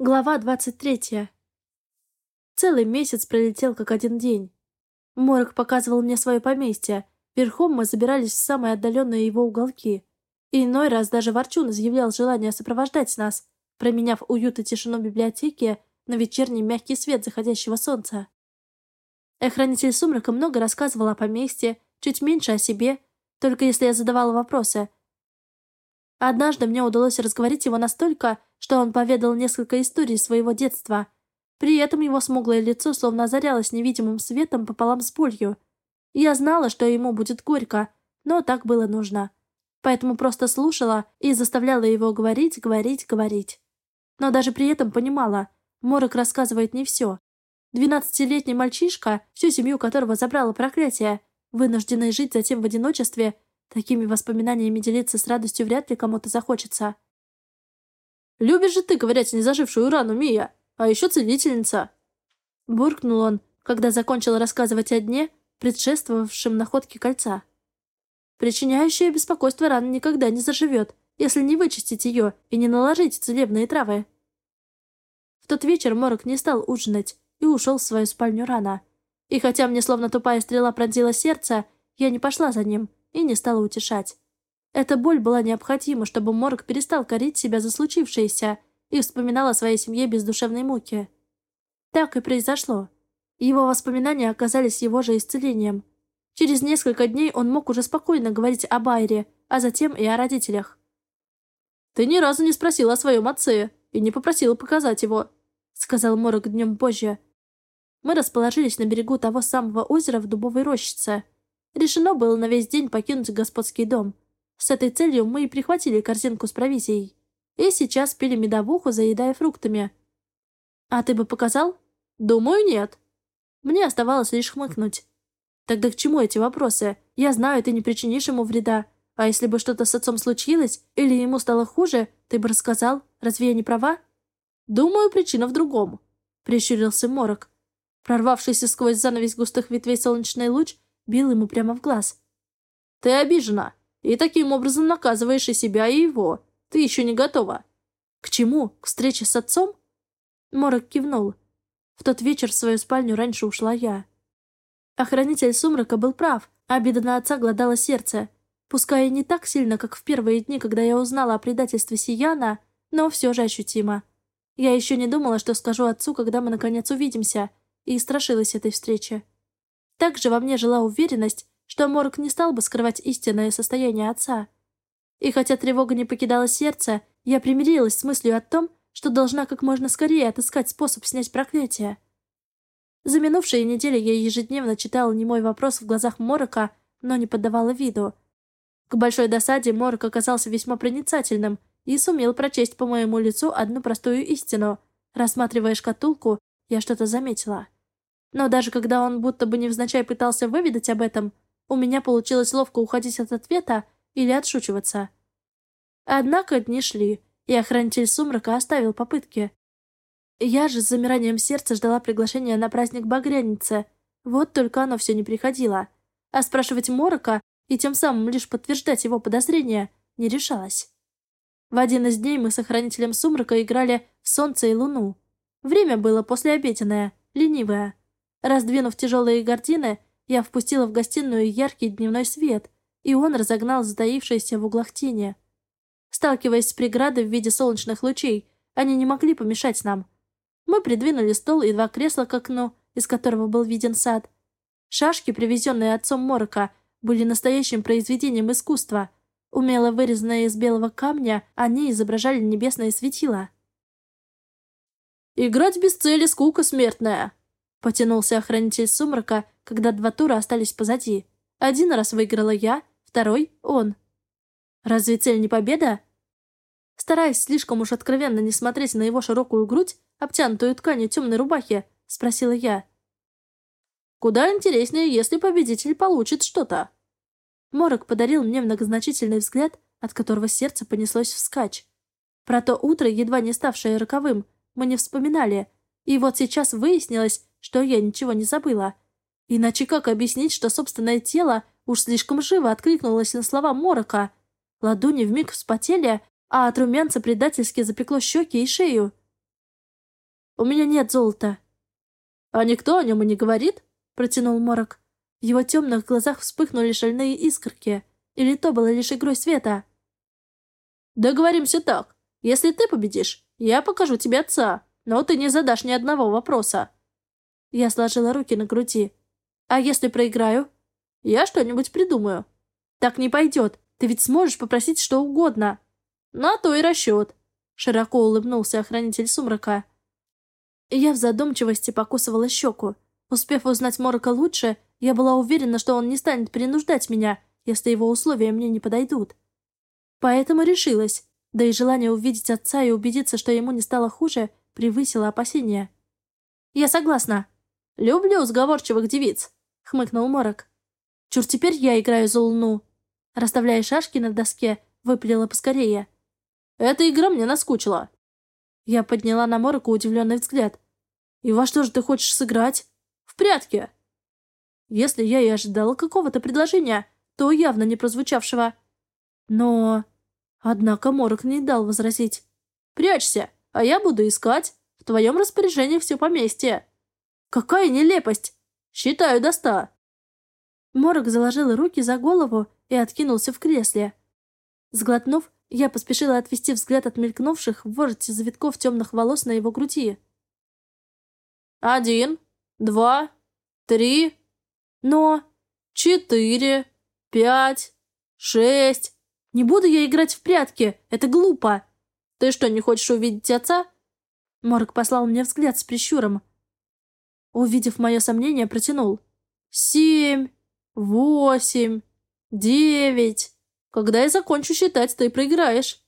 Глава 23. Целый месяц пролетел как один день. Морок показывал мне свое поместье. Верхом мы забирались в самые отдаленные его уголки. Иной раз даже Ворчун изъявлял желание сопровождать нас, променяв уют и тишину библиотеки на вечерний мягкий свет заходящего солнца. Охранитель сумрака много рассказывал о поместье, чуть меньше о себе, только если я задавала вопросы. Однажды мне удалось разговорить его настолько, что он поведал несколько историй своего детства. При этом его смуглое лицо словно озарялось невидимым светом пополам с болью. Я знала, что ему будет горько, но так было нужно. Поэтому просто слушала и заставляла его говорить, говорить, говорить. Но даже при этом понимала, Морок рассказывает не все. Двенадцатилетний мальчишка, всю семью которого забрало проклятие, вынужденный жить затем в одиночестве, такими воспоминаниями делиться с радостью вряд ли кому-то захочется. Любишь же ты ковырять незажившую рану, Мия, а еще целительница!» Буркнул он, когда закончил рассказывать о дне, предшествовавшем находке кольца. Причиняющая беспокойство рана никогда не заживет, если не вычистить ее и не наложить целебные травы. В тот вечер Морок не стал ужинать и ушел в свою спальню рано. И хотя мне словно тупая стрела пронзила сердце, я не пошла за ним и не стала утешать. Эта боль была необходима, чтобы Морг перестал корить себя за случившееся и вспоминал о своей семье без душевной муки. Так и произошло. Его воспоминания оказались его же исцелением. Через несколько дней он мог уже спокойно говорить о Байре, а затем и о родителях. «Ты ни разу не спросил о своем отце и не попросила показать его», — сказал Морок днем позже. Мы расположились на берегу того самого озера в дубовой рощице. Решено было на весь день покинуть господский дом — с этой целью мы и прихватили корзинку с провизией. И сейчас пили медовуху, заедая фруктами. А ты бы показал? Думаю, нет. Мне оставалось лишь хмыкнуть. Тогда к чему эти вопросы? Я знаю, ты не причинишь ему вреда. А если бы что-то с отцом случилось, или ему стало хуже, ты бы рассказал. Разве я не права? Думаю, причина в другом. Прищурился Морок. Прорвавшийся сквозь занавес густых ветвей солнечный луч бил ему прямо в глаз. Ты обижена. И таким образом наказываешь и себя, и его. Ты еще не готова». «К чему? К встрече с отцом?» Морок кивнул. В тот вечер в свою спальню раньше ушла я. Охранитель сумрака был прав. Обида на отца глодала сердце. Пускай и не так сильно, как в первые дни, когда я узнала о предательстве Сияна, но все же ощутимо. Я еще не думала, что скажу отцу, когда мы наконец увидимся, и страшилась этой встречи. Также во мне жила уверенность, что Морг не стал бы скрывать истинное состояние отца. И хотя тревога не покидала сердце, я примирилась с мыслью о том, что должна как можно скорее отыскать способ снять проклятие. За минувшие недели я ежедневно читала немой вопрос в глазах Морока, но не поддавала виду. К большой досаде Морок оказался весьма проницательным и сумел прочесть по моему лицу одну простую истину. Рассматривая шкатулку, я что-то заметила. Но даже когда он будто бы невзначай пытался выведать об этом, у меня получилось ловко уходить от ответа или отшучиваться. Однако дни шли, и охранитель сумрака оставил попытки. Я же с замиранием сердца ждала приглашения на праздник Багряницы. Вот только оно все не приходило. А спрашивать Морока и тем самым лишь подтверждать его подозрения не решалась. В один из дней мы с охранителем сумрака играли в солнце и луну. Время было послеобеденное, ленивое. Раздвинув тяжелые гардины, я впустила в гостиную яркий дневной свет, и он разогнал затаившиеся в углах тени. Сталкиваясь с преградой в виде солнечных лучей, они не могли помешать нам. Мы придвинули стол и два кресла к окну, из которого был виден сад. Шашки, привезенные отцом Морока, были настоящим произведением искусства. Умело вырезанные из белого камня, они изображали небесное светило. «Играть без цели скука смертная!» Потянулся охранитель сумрака, когда два тура остались позади. Один раз выиграла я, второй — он. Разве цель не победа? Стараясь слишком уж откровенно не смотреть на его широкую грудь, обтянутую тканью темной рубахи, спросила я. «Куда интереснее, если победитель получит что-то?» Морок подарил мне многозначительный взгляд, от которого сердце понеслось вскачь. Про то утро, едва не ставшее роковым, мы не вспоминали, и вот сейчас выяснилось, что я ничего не забыла. Иначе как объяснить, что собственное тело уж слишком живо откликнулось на слова Морока? Ладони вмиг вспотели, а от румянца предательски запекло щеки и шею. У меня нет золота». «А никто о нем и не говорит?» — протянул Морок. В его темных глазах вспыхнули шальные искорки. Или то было лишь игрой света? «Договоримся так. Если ты победишь, я покажу тебе отца, но ты не задашь ни одного вопроса». Я сложила руки на груди. «А если проиграю?» «Я что-нибудь придумаю». «Так не пойдет. Ты ведь сможешь попросить что угодно». «На то и расчет», — широко улыбнулся охранитель сумрака. Я в задумчивости покусывала щеку. Успев узнать Морока лучше, я была уверена, что он не станет принуждать меня, если его условия мне не подойдут. Поэтому решилась, да и желание увидеть отца и убедиться, что ему не стало хуже, превысило опасения. «Я согласна. Люблю сговорчивых девиц», — хмыкнул Морок. «Чур, теперь я играю за луну». Расставляя шашки на доске, выпалила поскорее. «Эта игра мне наскучила». Я подняла на Морока удивленный взгляд. «И во что же ты хочешь сыграть?» «В прятки». Если я и ожидала какого-то предложения, то явно не прозвучавшего. Но... Однако Морок не дал возразить. «Прячься, а я буду искать. В твоем распоряжении все поместье». «Какая нелепость! Считаю до ста». Морок заложил руки за голову и откинулся в кресле. Сглотнув, я поспешила отвести взгляд от мелькнувших в вороте завитков темных волос на его груди. «Один, два, три, но... Четыре, пять, шесть. Не буду я играть в прятки, это глупо. Ты что, не хочешь увидеть отца? Морг послал мне взгляд с прищуром. Увидев мое сомнение, протянул. Семь, восемь, девять. Когда я закончу считать, ты проиграешь.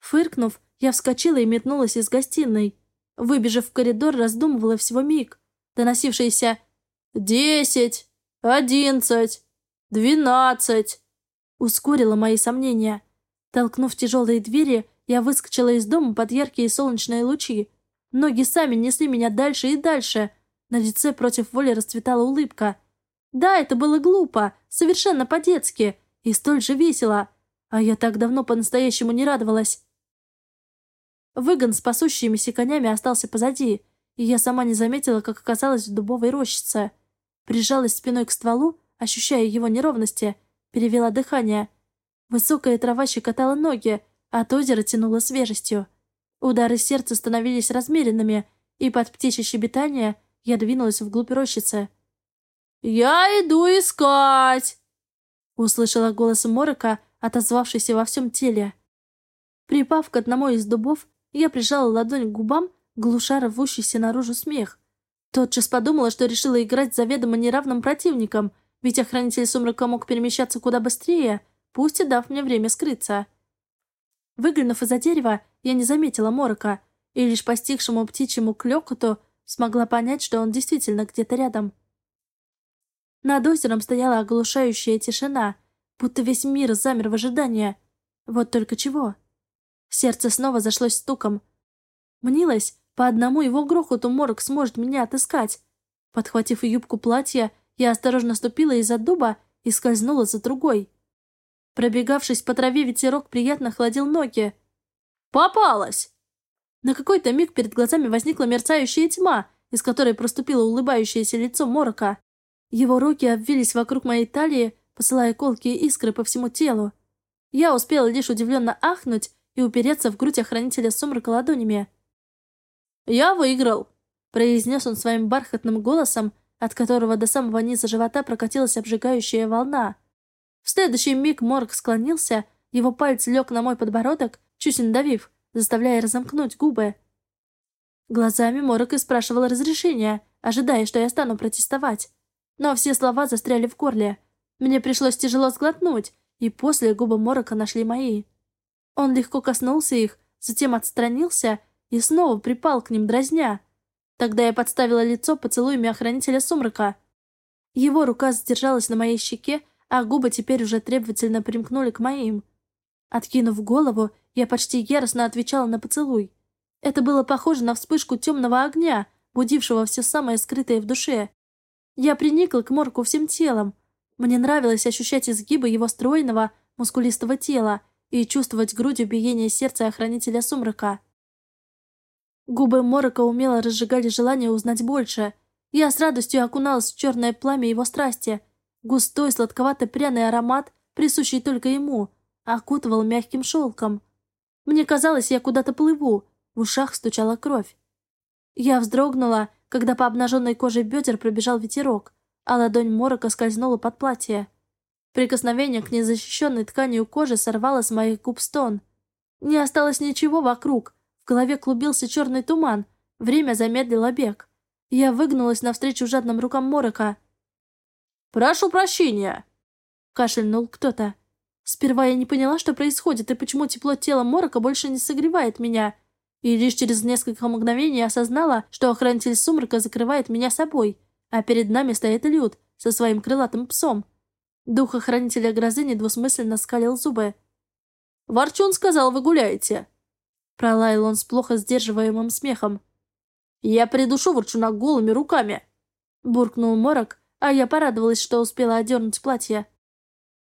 Фыркнув, я вскочила и метнулась из гостиной. Выбежав в коридор, раздумывала всего миг. Доносившийся «Десять, одиннадцать, двенадцать!» Ускорила мои сомнения. Толкнув тяжелые двери, я выскочила из дома под яркие солнечные лучи. Ноги сами несли меня дальше и дальше. На лице против воли расцветала улыбка. Да, это было глупо, совершенно по-детски, и столь же весело. А я так давно по-настоящему не радовалась. Выгон с пасущимися конями остался позади, и я сама не заметила, как оказалась в дубовой рощице. Прижалась спиной к стволу, ощущая его неровности, перевела дыхание. Высокая трава щекотала ноги, а от озера тянуло свежестью. Удары сердца становились размеренными, и под птичье щебетание я двинулась вглубь рощицы. «Я иду искать!» Услышала голос Морока, отозвавшийся во всем теле. Припав к одному из дубов, я прижала ладонь к губам, глуша рвущийся наружу смех. Тотчас подумала, что решила играть заведомо неравным противником, ведь охранитель сумрака мог перемещаться куда быстрее, пусть и дав мне время скрыться. Выглянув из-за дерева, я не заметила морока, и лишь постигшему птичьему клёкоту смогла понять, что он действительно где-то рядом. Над озером стояла оглушающая тишина, будто весь мир замер в ожидании. Вот только чего. Сердце снова зашлось стуком. Мнилось, по одному его грохоту Морок сможет меня отыскать. Подхватив юбку платья, я осторожно ступила из-за дуба и скользнула за другой. Пробегавшись по траве, ветерок приятно охладил ноги. «Попалась!» На какой-то миг перед глазами возникла мерцающая тьма, из которой проступило улыбающееся лицо Морока. Его руки обвились вокруг моей талии, посылая колкие искры по всему телу. Я успела лишь удивленно ахнуть и упереться в грудь охранителя сумрака ладонями. «Я выиграл!» — произнес он своим бархатным голосом, от которого до самого низа живота прокатилась обжигающая волна. В следующий миг Морг склонился, его палец лег на мой подбородок, чуть надавив, заставляя разомкнуть губы. Глазами Морок и спрашивал разрешения, ожидая, что я стану протестовать. Но все слова застряли в горле. Мне пришлось тяжело сглотнуть, и после губы Морока нашли мои. Он легко коснулся их, затем отстранился и снова припал к ним, дразня. Тогда я подставила лицо поцелуями охранителя сумрака. Его рука задержалась на моей щеке, а губы теперь уже требовательно примкнули к моим. Откинув голову, я почти яростно отвечала на поцелуй. Это было похоже на вспышку темного огня, будившего все самое скрытое в душе. Я приникла к Морку всем телом. Мне нравилось ощущать изгибы его стройного, мускулистого тела и чувствовать грудью биение сердца охранителя сумрака. Губы Морока умело разжигали желание узнать больше. Я с радостью окуналась в черное пламя его страсти. Густой сладковато-пряный аромат, присущий только ему, окутывал мягким шелком. Мне казалось, я куда-то плыву, в ушах стучала кровь. Я вздрогнула, когда по обнаженной коже бедер пробежал ветерок, а ладонь Морока скользнула под платье. Прикосновение к незащищенной тканью кожи сорвало с моих губ стон. Не осталось ничего вокруг, в голове клубился черный туман. Время замедлило бег. Я выгнулась навстречу жадным рукам Морока. «Прошу прощения!» Кашельнул кто-то. Сперва я не поняла, что происходит, и почему тепло тела Морока больше не согревает меня. И лишь через несколько мгновений осознала, что охранитель сумрака закрывает меня собой, а перед нами стоит Люд со своим крылатым псом. Дух охранителя грозы недвусмысленно скалил зубы. «Ворчун сказал, вы гуляете. Пролаял он с плохо сдерживаемым смехом. «Я придушу ворчуна голыми руками!» Буркнул Морок, а я порадовалась, что успела одернуть платье.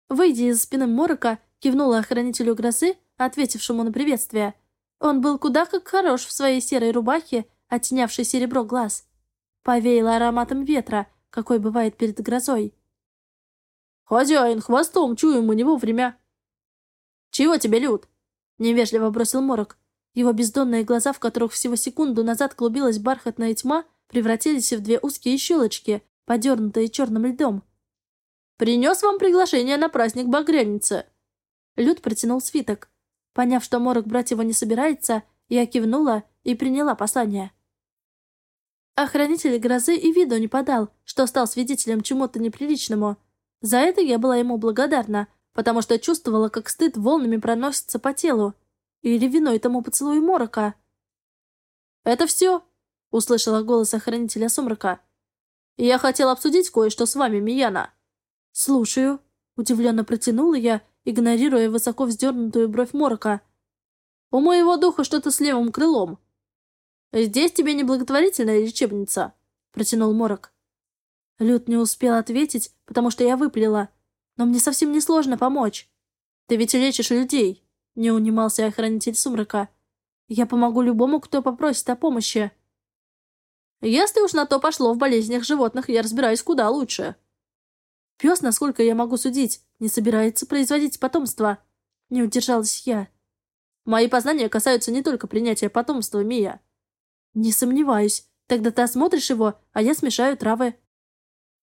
Выйдя из спины Морока, кивнула охранителю грозы, ответившему на приветствие. Он был куда как хорош в своей серой рубахе, оттенявшей серебро глаз. Повеяло ароматом ветра, какой бывает перед грозой. «Хозяин, хвостом чуем мы не вовремя!» «Чего тебе, Люд?» — невежливо бросил Морок. Его бездонные глаза, в которых всего секунду назад клубилась бархатная тьма, превратились в две узкие щелочки, подернутые черным льдом. «Принес вам приглашение на праздник Багряницы!» Люд протянул свиток. Поняв, что Морок брать его не собирается, я кивнула и приняла послание. Охранитель грозы и виду не подал, что стал свидетелем чему-то неприличному. За это я была ему благодарна, потому что чувствовала, как стыд волнами проносится по телу. Или виной тому поцелуй морока. «Это все?» — услышала голос охранителя сумрака. «Я хотел обсудить кое-что с вами, Мияна». «Слушаю», — удивленно протянула я, игнорируя высоко вздернутую бровь морока. «У моего духа что-то с левым крылом». «Здесь тебе не благотворительная лечебница», — протянул морок. Люд не успел ответить, потому что я выплела. Но мне совсем не сложно помочь. Ты ведь лечишь людей не унимался охранитель сумрака. «Я помогу любому, кто попросит о помощи». «Если уж на то пошло в болезнях животных, я разбираюсь куда лучше». «Пес, насколько я могу судить, не собирается производить потомство». Не удержалась я. «Мои познания касаются не только принятия потомства, Мия». «Не сомневаюсь. Тогда ты осмотришь его, а я смешаю травы».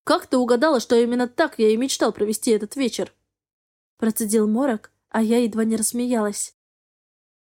«Как ты угадала, что именно так я и мечтал провести этот вечер?» Процедил Морок, а я едва не рассмеялась.